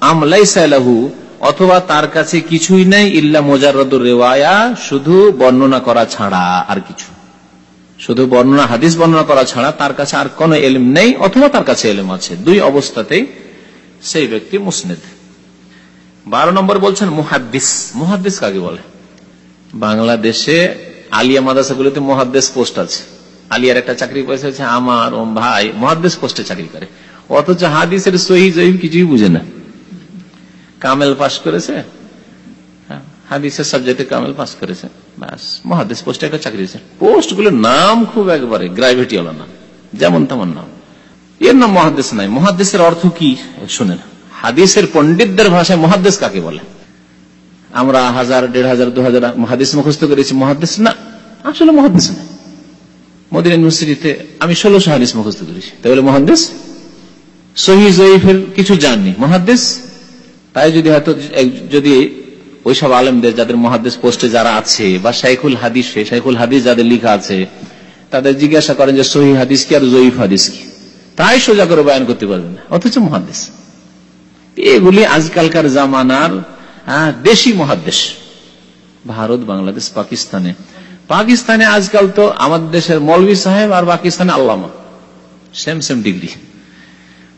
আমলাইসালাহু অথবা তার কাছে কিছুই নাই ইল্লা মোজারদুর রেওয়ায়া, শুধু বর্ণনা করা ছাড়া আর কিছু। শুধু বর্ণনা, হাদিস বর্ণনা করা ছাড়া তার কাছে আর কোন এলম নেই, অথবা তার কাছে এলম আছে। দুই অবস্থাতেই সেই ব্যক্তি মুসনেদ। বারো নম্বর বলছেন মুহাদ্দিস। মুহাদ্দিস কাকে বলে? বাংলাদেশে আলিয়া মাদাসাগুলিতে মহাদ্দেশ পোস্ট আছে। আলিয়ার একটা চাকরি পয়সা হচ্ছে আমার ও ভাই মহাদ্দেশ পোস্টে চাকরি করে। অথচ হাদিসের সহি কিছুই বুঝে না। কামেল করেছে হ্যাঁ, হাদিসের সাবজেক্টে কামেল পাস করেছে মহাদেশ পোস্টে একটা চাকরি পোস্ট নাম খুব একবারে হলো নাম যেমন তেমন নাম। এর নাম মহাদেশ নাই। মহাদেশের অর্থ কি? শুনেন হাদিসের পন্ডিতদের ভাষায় মহাদেশ কাকে বলে? আমরা হাজার দেড় হাজার দু হাজার মহাদেশ মুখস্থ করেছি মহাদেশ না আসলে মহাদেশ নাই। মোদিন ইউনিভার্সিটিতে আমি ষোলোশো হাদিস মুখস্থ করেছি। তাহলে মহাদেশ সহি জয়ীফের কিছু জাননি। মহাদেশ তাই যদি হয়তো যদি ওইসব আলমদের যাদের মহাদেশ পোস্টে যারা আছে, বা শাইখুল হাদিস শাইখুল হাদিস যাদের লিখা আছে, তাদের জিজ্ঞাসা করেন যে সহি হাদিস কি আর জয়ীফ হাদিস কি? তাই সোজা করে বয়ান করতে পারবেন না। অথচ মহাদেশ এগুলি আজকালকার জামানার দেশি মহাদেশ ভারত, বাংলাদেশ, পাকিস্তানে। পাকিস্তানে আজকাল তো আমাদের দেশের মৌলভী সাহেব আর পাকিস্তানে আল্লামা। সেম সেম ডিগ্রি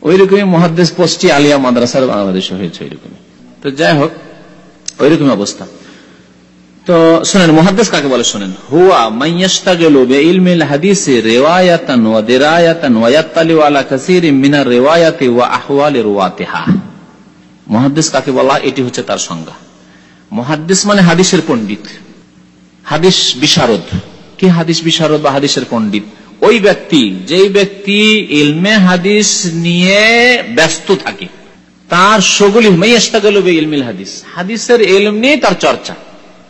ওই রকমই মহাদেশ পোস্টি আলিয়া মাদ্রাসার বাংলাদেশে হয়েছে ওই রকমই তো যাই হোক ওই রকমই অবস্থা। তো শোনেন মহাদেশ কাকে বলে শোনেন? হুয়া মাইয়াস্তা গেল ইলমিল হাদিসে রেওয়ায়াতান ওয়া দিরায়াতান ওয়া ইয়াত্তালি আলা মিনার রিওয়ায়াতি ওয়া আহওয়ালি রুওয়াতিহা মহাদেশ কাকে বলা এটি হচ্ছে তার সংজ্ঞা। মহাদ্দেশ মানে হাদিসের পণ্ডিত। হাদিস বিশারদ। কি হাদিস বিশারদ বা হাদিসের পণ্ডিত? ওই ব্যক্তি, যেই ব্যক্তি ইলমে হাদিস নিয়ে ব্যস্ত থাকে, তার সগুলি ইলমিল হাদিস। হাদিসের এলম নিয়ে তার চর্চা।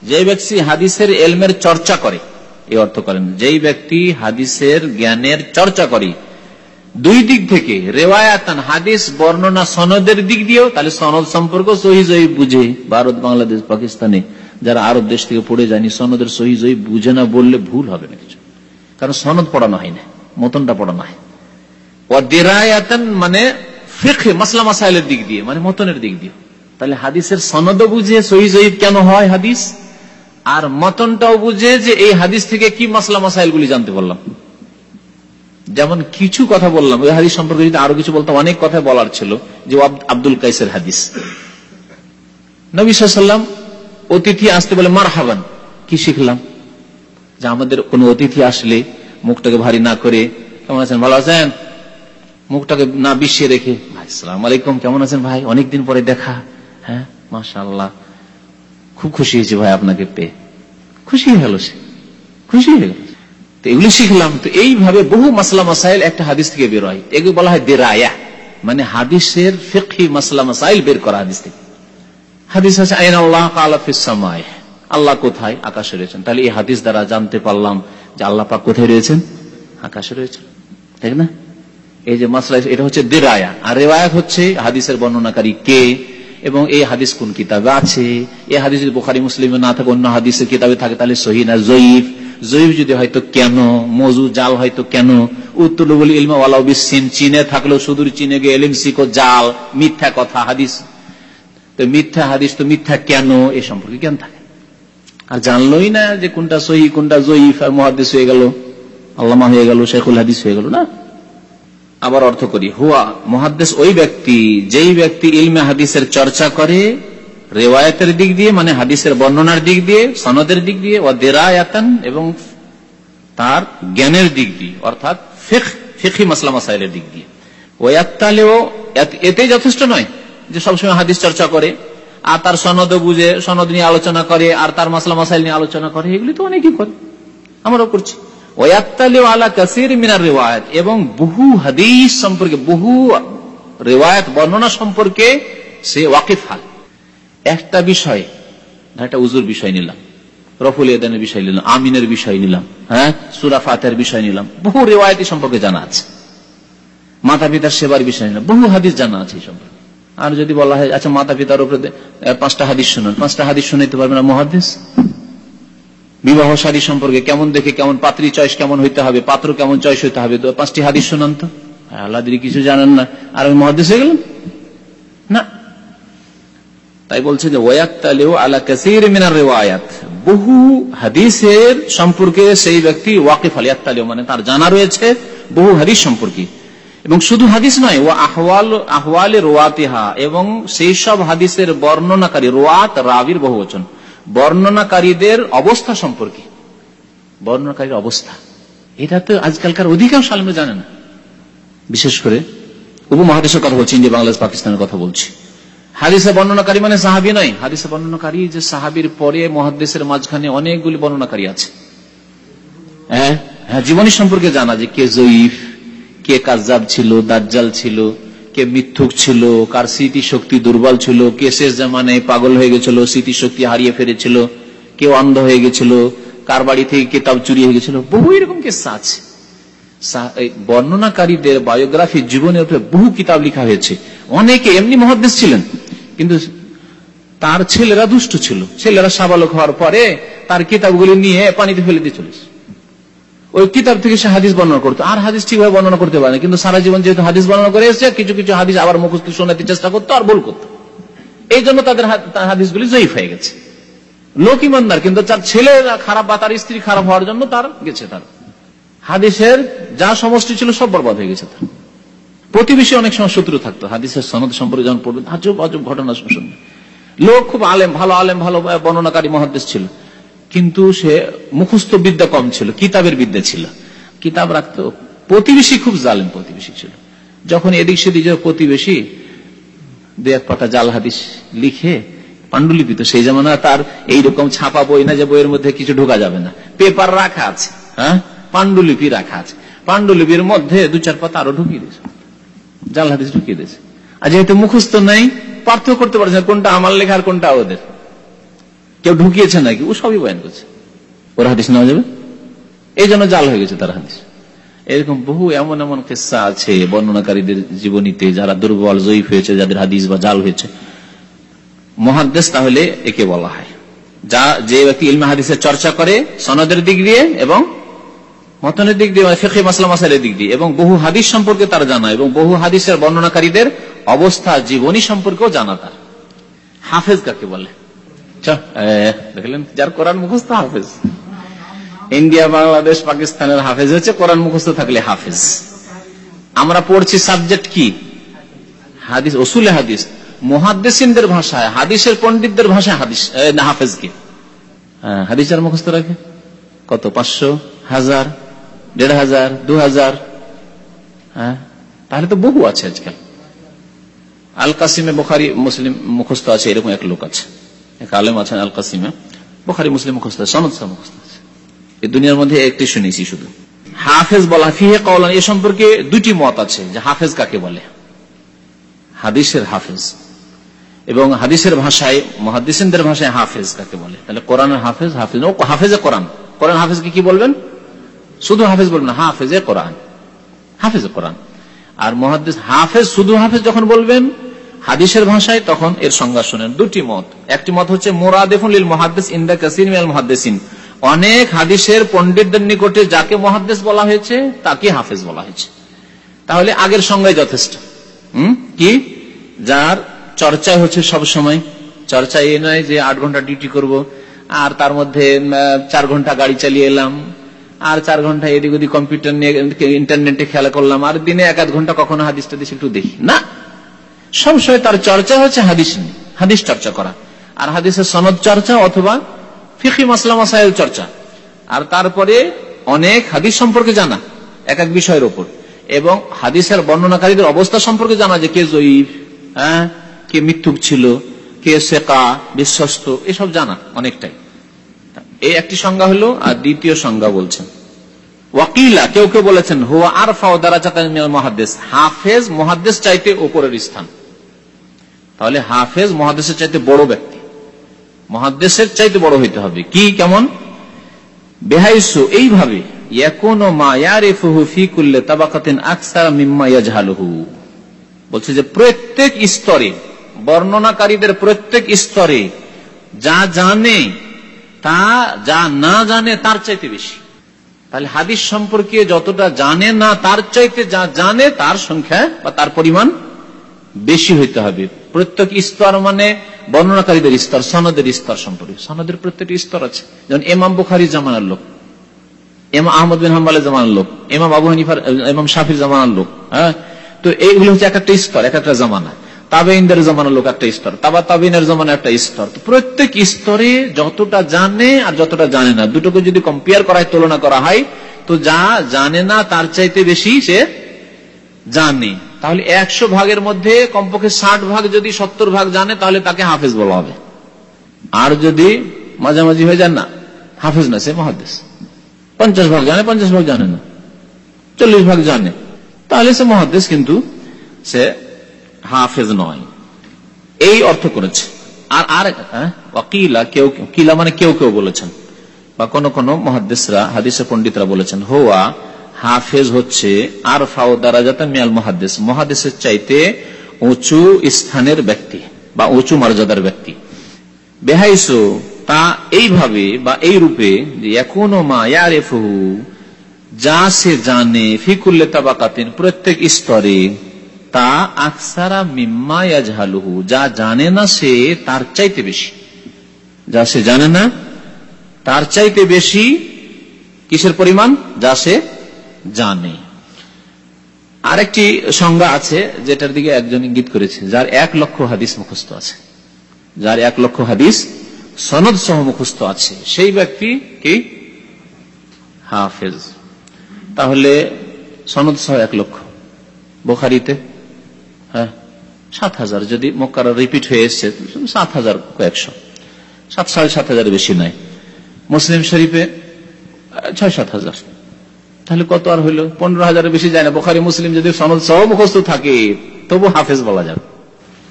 যে ব্যক্তি হাদিসের এলমের চর্চা করে, এই অর্থ করেন, যেই ব্যক্তি হাদিসের জ্ঞানের চর্চা করে, দুই দিক থেকে রেওয়ায়াতান হাদিস, বর্ণনা সনদের দিক দিয়েও, তাহলে সনদ সম্পর্ক সহি বুঝে, ভারত, বাংলাদেশ, পাকিস্তানে যারা আরব দেশ থেকে পড়ে যায়নি সনদের সহি জয়ী বুঝে না বললে ভুল হবে না কিছু। কারণ সনদ পড়ানো হয় না, মতনটা পড়ানো হয়। মানে ফেখে মাসলা মাসাইলের দিক দিয়ে মানে মতনের দিক দিয়ে। তাহলে হাদিসের সনদও বুঝে সহি জয়ীদ কেন হয় হাদিস? আর মতনটাও বুঝে যে এই হাদিস থেকে কি মাসলা মাসাইল গুলি জানতে পারলাম। যেমন কিছু কথা বললাম, ওই হাদিস সম্পর্কে যদি আরও কিছু বলতাম, অনেক কথা বলার ছিল, যে আব্দুল কাইসের হাদিস। নবী সাল্লাম অতিথি আসতে বলে মার হাবান কি শিখলাম? যে আমাদের কোন অতিথি আসলে মুখটাকে ভারী না করে কেমন আছেন? ভালো আছেন? মুখটাকে না বিষিয়ে রেখে, ভাই সালাম আলাইকুম, কেমন আছেন ভাই? অনেকদিন পরে দেখা। হ্যাঁ মাসা খুব খুশি হয়েছে ভাই আপনাকে পেয়ে। খুশি হয়ে গেল সে। খুশি হয়ে গেল। তো এগুলি শিখলাম। তো এইভাবে বহু মাসলা মাসাইল একটা হাদিস থেকে বের হয়। এগুলো বলা হয় দেরায়া। মানে হাদিসের ফিকি মাসলা মাসাইল বের করা হাদিস থেকে। হাদিস আছে, আইন আল্লাহ কালাফিসামায় আল্লাহ কোথায়? আকাশে রয়েছেন। তাহলে এই হাদিস দ্বারা জানতে পারলাম যে আল্লাহ পাক কোথায় রয়েছেন? আকাশে রয়েছেন। তাই না? এই যে মাসলা এটা হচ্ছে দেরায়া। আর রেওয়ায়ত হচ্ছে হাদিসের বর্ণনাকারী কে এবং এই হাদিস কোন কিতাবে আছে? এই হাদিস যদি বোখারি, মুসলিমে না থাকে, অন্য হাদিসের কিতাবে থাকে, তাহলে সহি না জয়ীফ? জয়ীফ যদি হয়তো কেন? মজু, জাল হয়তো কেন? উত্তরবলি ইলমা ওয়ালাউ বিসিন, চীনে থাকলেও সুদূর চীনে গিয়ে এলিম শিখো জাল, মিথ্যা কথা, হাদিস তো মিথ্যা হাদিস তো মিথ্যা কেন? এ সম্পর্কে জ্ঞান থাকে। আর জানলোই না যে কোনটা সহি, কোনটা জয়ীফ আর মহাদিস হয়ে গেল, আল্লামা হয়ে গেল, শেখুল হাদিস হয়ে গেল, না? আবার অর্থ করি, হুয়া মহাদ্দেশ ওই ব্যক্তি, যেই ব্যক্তি ইলমে হাদিসের চর্চা করে, রেওয়ায়তের দিক দিয়ে মানে হাদিসের বর্ণনার দিক দিয়ে, সনদের দিক দিয়ে ও দেরায়াতান এবং তার জ্ঞানের দিক দিয়ে, অর্থাৎ ফেকি মাসলা মাসাইলের দিক দিয়ে। ওয়াত্তালেও, এতে যথেষ্ট নয়। যে সবসময় হাদিস চর্চা করে, আর তার সনদ বুঝে, সনদ নিয়ে আলোচনা করে, আর তার মাসলা মাসাইল নিয়ে আলোচনা করে, এগুলি তো অনেকেই করে। আমরাও করছি। এবং বহু হাদিস সম্পর্কে, বহু রেওয়ায়ত, বর্ণনা সম্পর্কে সে ওয়াকিফ হাল। একটা বিষয় একটা উজুর বিষয় নিলাম, রফুল এদানের বিষয় নিলাম, আমিনের বিষয় নিলাম হ্যাঁ সুরা ফাতের বিষয় নিলাম, বহু রেওয়ায়তি সম্পর্কে জানা আছে। মাতা পিতার সেবার বিষয় নিলাম, বহু হাদিস জানা আছে এই সম্পর্কে। আর যদি বলা হয় আচ্ছা মাতা পিতার উপরে পাঁচটা হাদিস শুনুন। পাঁচটা হাদিস শুনাইতে পারবে না মহাদিস বিবাহ সাদী সম্পর্কে কেমন দেখে কেমন, পাত্রী চয়েস কেমন হইতে হবে, পাত্র কেমন চয়েস হইতে হবে পাঁচটি হাদিস শুনান তো। আল্লাহ দিদি কিছু জানেন না, আর আমি মহাদেশ হয়ে গেলাম? না। তাই বলছে যে ওয়াক্তালেও আলা কাসির মিনার রেওয়ায়াত। বহু হাদিসের সম্পর্কে সেই ব্যক্তি ওয়াকিফ আলিয়াত্তালেও মানে তার জানা রয়েছে বহু হাদিস সম্পর্কে। এবং শুধু হাদিস নয় ও আহওয়াল আহওয়ালে রোয়াতিহা এবং সেই সব হাদিসের বর্ণনাকারী, রোয়াত রাবির বহু বচন। বর্ণনাকারীদের অবস্থা সম্পর্কে। বর্ণনাকারীর অবস্থা। এটা তো আজকালকার অধিকাংশ আলমে জানে না। বিশেষ করে উপমহাদেশের কথা বলছি, ইন্ডিয়া, বাংলাদেশ, পাকিস্তানের কথা বলছি। হাদিসে বর্ণনাকারী মানে সাহাবি নয়। হাদিসে বর্ণনাকারী যে সাহাবির পরে মহাদেশের মাঝখানে অনেকগুলি বর্ণনাকারী আছে। হ্যাঁ? হ্যাঁ জীবনী সম্পর্কে জানা যে কে জয়ীফ কে কাজাব ছিল, দাজ্জাল ছিল, কে মিথ্যুক ছিল, কার স্মৃতি শক্তি দুর্বল ছিল, কে শেষ জামানে পাগল হয়ে গেছিল স্মৃতি শক্তি হারিয়ে ফেলেছিল, কেউ অন্ধ হয়ে গেছিল, কার বাড়ি থেকে কেতাব চুরি হয়ে গেছিল, বহু এরকম কেসা আছে। বর্ণনাকারীদের বায়োগ্রাফি জীবনের উপরে বহু কিতাব লেখা হয়েছে। অনেকে এমনি মহাদেশ ছিলেন, কিন্তু তার ছেলেরা দুষ্ট ছিল। ছেলেরা সাবালক হওয়ার পরে তার কিতাবগুলি নিয়ে পানিতে ফেলে দিয়ে চলেছে। ওই কিতাব থেকে সে হাদিস বর্ণনা করতো। আর হাদিস ঠিকভাবে বর্ণনা করতে পারে কিন্তু সারা জীবন যেহেতু হাদিস বর্ণনা করে এসেছে, কিছু কিছু হাদিস আবার মুখস্থ শোনাতে চেষ্টা করতো আর ভুল করতো। এই জন্য তাদের হাদিসগুলি জয়ীফ হয়ে গেছে। লোক ইমানদার কিন্তু তার ছেলেরা খারাপ বা তার স্ত্রী খারাপ হওয়ার জন্য তার গেছে তার। হাদিসের যা সমষ্টি ছিল সব বরবাদ হয়ে গেছে তার। প্রতিবেশী অনেক সময় শত্রু থাকতো। হাদিসের সনদ সম্পর্কে যখন পড়বেন আজব আজব ঘটনা শুনবে। লোক খুব আলেম, ভালো আলেম, ভালো বর্ণনাকারী মহাদেশ ছিল। কিন্তু সে মুখস্থ বিদ্যা কম ছিল, কিতাবের বিদ্যা ছিল। কিতাব রাখতো, প্রতিবেশী খুব জালেম প্রতিবেশী ছিল। যখন এদিক সেদিক প্রতিবেশী দু এক পাটা জাল হাদিস লিখে পাণ্ডুলিপি তো সেই যেমন তার এইরকম ছাপা বই না যে বইয়ের মধ্যে কিছু ঢোকা যাবে না। পেপার রাখা আছে হ্যাঁ? পাণ্ডুলিপি রাখা আছে। পাণ্ডুলিপির মধ্যে দু চার পাতা আরও ঢুকিয়ে দিয়েছে। জাল হাদিস ঢুকিয়ে দিয়েছে। আর যেহেতু মুখস্থ নাই, পার্থক্য করতে পারছে কোনটা আমার লেখা আর কোনটা ওদের। কেউ ঢুকিয়েছে নাকি? ও সবই বয়ান করছে। ওর হাদিস নেওয়া যাবে? এই জন্য জাল হয়ে গেছে তার হাদিস। এরকম বহু এমন এমন কেসা আছে বর্ণনাকারীদের জীবনীতে যারা দুর্বল, জয়ীফ হয়েছে, যাদের হাদিস বা জাল হয়েছে। মহাদ্দেশ তাহলে একে বলা হয়। যা যে ব্যক্তি ইলমা হাদিসের চর্চা করে সনদের দিক দিয়ে এবং মতনের দিক দিয়ে ফেকে মাসলা মাসালের দিক দিয়ে, এবং বহু হাদিস সম্পর্কে তার জানা, এবং বহু হাদিসের বর্ণনাকারীদের অবস্থা, জীবনী সম্পর্কেও জানা তার। হাফেজ কাকে বলে? দেখলেন? যার কোরআন মুখস্থ হাফেজ। ইন্ডিয়া বাংলাদেশ পাকিস্তানের হাফেজ হচ্ছে কোরআন মুখস্থ থাকলে হাফেজ। আমরা পড়ছি সাবজেক্ট কি? হাদিস ওসুলে হাদিস। মহাদ্দেসিনদের ভাষায় হাদিসের পন্ডিতদের ভাষায় হাদিস হাফেজ কি? হ্যাঁ, হাদিস আর মুখস্থ রাখে। কত? পাঁচশো হাজার দেড় হাজার দু হাজার। হ্যাঁ তাহলে তো বহু আছে আজকাল। আল কাসিমে বোখারি মুসলিম মুখস্থ আছে এরকম এক লোক আছে। এক আলেম আছেন আল কাসিমে বোখারি, মুসলিম মুখস্থ, সনদ মুখস্থ আছে। এই দুনিয়ার মধ্যে একটি শুনেছি শুধু। হাফেজ বলা ফিহে কওলান, এ সম্পর্কে দুটি মত আছে যে হাফেজ কাকে বলে? হাদিসের হাফেজ। এবং হাদিসের ভাষায় মহাদিসের ভাষায় হাফেজ কাকে বলে? তাহলে কোরআনের হাফেজ হাফেজ, ও হাফেজে কোরআন। কোরআন হাফেজকে কি বলবেন? শুধু হাফেজ বলবেন হাফেজে কোরআন। হাফেজে কোরআন। আর মহাদিস হাফেজ শুধু হাফেজ যখন বলবেন হাদিসের ভাষায় তখন এর সংজ্ঞা শোনেন। দুটি মত। একটি মত হচ্ছে মোরাদেফুল মহাদিস ইন্দা কাসিন মহাদিসিন অনেক হাদিসের পন্ডিতদের নিকটে যাকে মহাদ্দেশ বলা হয়েছে, তাকে হাফেজ বলা হয়েছে। তাহলে আগের সংজ্ঞায় যথেষ্ট। কি? যার চর্চা হচ্ছে সব সময়। চর্চা এই নয় যে আট ঘণ্টা ডিউটি করব, আর তার মধ্যে চার ঘণ্টা গাড়ি চালিয়ে এলাম, আর চার ঘণ্টা এদিক ওদিক কম্পিউটার নিয়ে ইন্টারনেটে খেলা করলাম, আর দিনে এক আধ ঘণ্টা কখনো হাদিস টাদিস একটু দেখি। না! সবসময় তার চর্চা হচ্ছে হাদিস হাদিস চর্চা করা। আর হাদিসের সনদ চর্চা অথবা ফিকি মাসলা মাসাইল চর্চা। আর তারপরে অনেক হাদিস সম্পর্কে জানা, এক এক বিষয়ের উপর। এবং হাদিসের বর্ণনাকারীদের অবস্থা সম্পর্কে জানা যে কে জয়ীফ হ্যাঁ কে মৃত্যুক ছিল, কে শেকা বিশ্বস্ত, এসব জানা অনেকটাই। এই একটি সংজ্ঞা হলো, আর দ্বিতীয় সংজ্ঞা বলছেন ওয়াকিলা, কেউ কেউ বলেছেন, হুয়া আর ফাও দ্বারা মহাদেশ হাফেজ মহাদেশ চাইতে ওপরের স্থান। তাহলে হাফেজ মহাদেশের চাইতে বড় ব্যক্তি। মহাদেশের চাইতে বড় হইতে হবে। কি কেমন? বেহাইসু, এইভাবে বলছে যে প্রত্যেক স্তরে, বর্ণনাকারীদের প্রত্যেক স্তরে যা জানে, তা যা না জানে, তার চাইতে বেশি। তাহলে হাদিস সম্পর্কে যতটা জানে না, তার চাইতে যা জানে, তার সংখ্যা বা তার পরিমাণ বেশি হইতে হবে। প্রত্যেক স্তর মানে বর্ণনাকারীদের স্তর, সনদের স্তর সম্পর্কে। সনদের প্রত্যেকটি স্তর আছে। যেমন এমাম বুখারি জামানার লোক এমাম আহমদ বিন হাম্বালের জামানার লোক এমাম আবু হানিফার এমাম শাফির জামানার লোক হ্যাঁ? তো এইগুলো হচ্ছে এক একটা স্তর এক একটা জামানা। তাবেইনদের জমানার লোক একটা স্তর, তাবা তাবিনের জমানা একটা স্তর। প্রত্যেক স্তরে যতটা জানে আর যতটা জানে না, দুটোকে যদি কম্পেয়ার করা হয় তুলনা করা হয়, তো যা জানে না, তার চাইতে বেশি সে জানে। তাহলে একশো ভাগের মধ্যে কমপক্ষে ষাট ভাগ যদি সত্তর ভাগ জানে তাহলে তাকে হাফেজ বলা হবে। আর যদি মাঝামাঝি হয়ে যান না হাফেজ না সে মহাদেশ পঞ্চাশ ভাগ জানে পঞ্চাশ ভাগ জানে না। চল্লিশ ভাগ জানে তাহলে সে মহাদেশ কিন্তু সে হাফেজ নয়। এই অর্থ করেছে। আর আর হ্যাঁ, কিলা কেউ কিলা মানে কেউ কেউ বলেছেন। বা কোন কোন মহাদেশরা হাদিসের পন্ডিতরা বলেছেন হোয়া হাফেজ হচ্ছে আর ফাও দারাজাতা মিয়াল মহাদেশ মহাদেশের চাইতে উঁচু স্থানের ব্যক্তি বা উঁচু মর্যাদার ব্যক্তি। বেহাইসো তা এইভাবে বা এই রূপে এখনও মা ইয়ারেফহু, যা সে জানে ফিকুল্লে তাবাকাতিন, প্রত্যেক স্তরে, তা আকসারা মিম্মা ইয়াজহালুহু, যা জানে না সে তার চাইতে বেশি। যা সে জানে না তার চাইতে বেশি কিসের পরিমাণ? যা সে জানে আরেকটি সংজ্ঞা আছে যেটার দিকে একজন ইঙ্গিত করেছে, যার এক লক্ষ হাদিস মুখস্থ আছে। যার এক লক্ষ হাদিস সনদ সহ মুখস্থ আছে। সেই ব্যক্তি কি? হাফেজ। তাহলে সনদ সহ এক লক্ষ। বোখারিতে? হ্যাঁ। সাত হাজার। যদি মক্কার রিপিট হয়ে এসছে, সাত হাজার কয়েকশো। সাত, সাড়ে সাত হাজার বেশি নাই মুসলিম শরীফে ছয়, সাত হাজার। তাহলে কত আর হইল? পনেরো হাজারের বেশি যায় না। বোখারি, মুসলিম যদি সনদ সহ মুখস্থ থাকে, তবু হাফেজ বলা যাবে।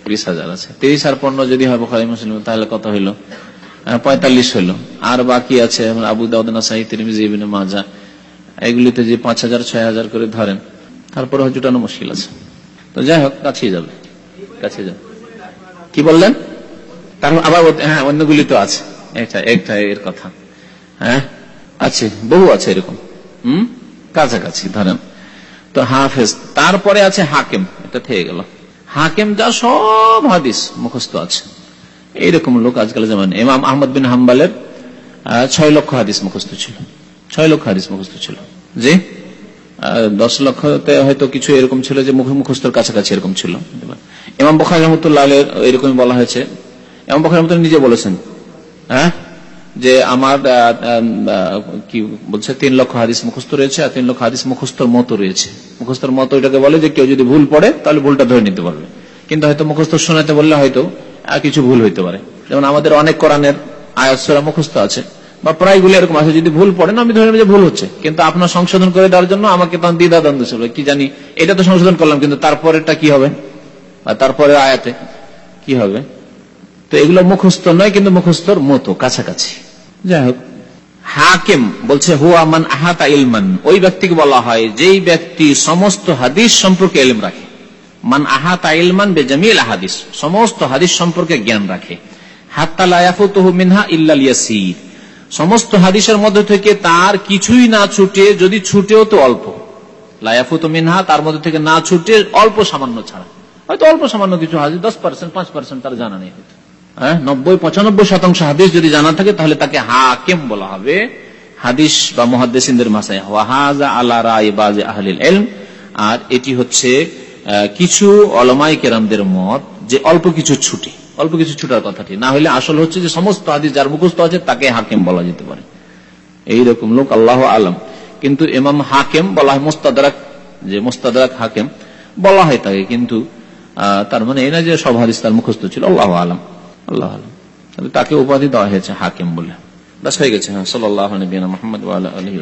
বিশ হাজার আছে। তিরিশ আর পণ্য যদি হয় বোখারি, মুসলিম, তাহলে কত হইল? পঁয়তাল্লিশ হইল। আর বাকি আছে আবু দাউদ্দিন সাহি তিরমিজি মাজা এগুলিতে যে পাঁচ হাজার, ছয় হাজার করে ধরেন, তারপরে জুটানো মুশকিল আছে। তো যাই হোক কাছিয়ে যাবে। কাছে যাবে। কি বললেন? তার আবার হ্যাঁ অন্যগুলি তো আছে। এটা একটা এর কথা। হ্যাঁ? আছে, বহু আছে এরকম। হম? কাছাকাছি, ধরেন। তো হাফেজ, তারপরে আছে হাকিম, এটা থেকে গেল। হাকিম যা সব হাদিস মুখস্থ আছে। এইরকম লোক আজকাল যেমন ইমাম আহমদ বিন হাম্বালের ছয় লক্ষ হাদিস মুখস্থ ছিল। ছয় লক্ষ হাদিস মুখস্থ ছিল। জি? দশ লক্ষতে হয়তো কিছু এরকম ছিল যে মুখ মুখস্থর কাছাকাছি এরকম ছিল। ইমাম বখারি রহমতুল্লাহ এরকমই বলা হয়েছে। ইমাম বখারি রহমতুল্লাহ নিজে বলেছেন। হ্যাঁ? যে আমার কি বলছে, তিন লক্ষ হাদিস মুখস্থ রয়েছে আর তিন লক্ষ হাদিস মুখস্থর মতো রয়েছে। মুখস্থর মতো এটাকে বলে যে কেউ যদি ভুল পড়ে, তাহলে ভুলটা ধরে নিতে পারবে। কিন্তু হয়তো মুখস্থ শোনাতে বললে হয়তো কিছু ভুল হইতে পারে। যেমন আমাদের অনেক কোরআনের আয়াসরা মুখস্থ আছে, বা প্রায়গুলো এরকম আছে, যদি ভুল পড়ে, না, আমি ধরে যে ভুল হচ্ছে। কিন্তু আপনার সংশোধন করে দেওয়ার জন্য আমাকে তখন দ্বিধা দ্বন্দ্ব ছিল কি জানি, এটা তো সংশোধন করলাম, কিন্তু তারপরেটা কি হবে? আর তারপরে আয়াতে কি হবে? তো এগুলো মুখস্থ নয়, কিন্তু মুখস্থর মতো, কাছাকাছি। যাই হোক হাকিম বলছে, হুয়া মান আহাতা ইলমান। ওই ব্যক্তিকে বলা হয়, যেই ব্যক্তি সমস্ত হাদিস সম্পর্কে এলম রাখে। মান আহাতা ইলমান বেজামিল হাদিস সমস্ত হাদিস সম্পর্কে জ্ঞান রাখে। হাত্তা লায়াফুতহু মিনহা ইল্লাল ইয়াসির। সমস্ত হাদিসের মধ্যে থেকে তার কিছুই না ছুটে, যদি ছুটেও তো অল্প। লায়াফুত মিনহা তার মধ্যে থেকে না ছুটে অল্প সামান্য ছাড়া। হয়তো অল্প সামান্য কিছু হাদিস, দশ পার্সেন্ট, পাঁচ পার্সেন্ট তার জানা নেই। হয়তো হ্যাঁ নব্বই, পঁচানব্বই শতাংশ হাদিস যদি জানা থাকে, তাহলে তাকে হাকেম বলা হবে। হাদিস বা মহাদ্দেসিনদের মাসায়, ওয়াহাজা আল্লাহ রায় বাজে আহলিল এলম আর এটি হচ্ছে কিছু অলমাই কেরামদের মত যে অল্প কিছু ছুটি, অল্প কিছু ছুটার কথাটি। না হলে আসল হচ্ছে যে সমস্ত হাদিস যার মুখস্থ আছে, তাকে হাকিম বলা যেতে পারে। এইরকম লোক, আল্লাহ আলম। কিন্তু এমাম হাকিম বলা হয় মোস্তাদারাক, যে মোস্তাদারাক হাকিম বলা হয় তাকে। কিন্তু তার মানে এই না যে সব হাদিস তার মুখস্থ ছিল, আল্লাহ আলম। আল্লাহ আলম। তাকে উপাধি দেওয়া হয়েছে হাকিম বলে। বাস হয়ে গেছে হ্যাঁ সাল্লাহ নবীনা মোহাম্মদ আলহি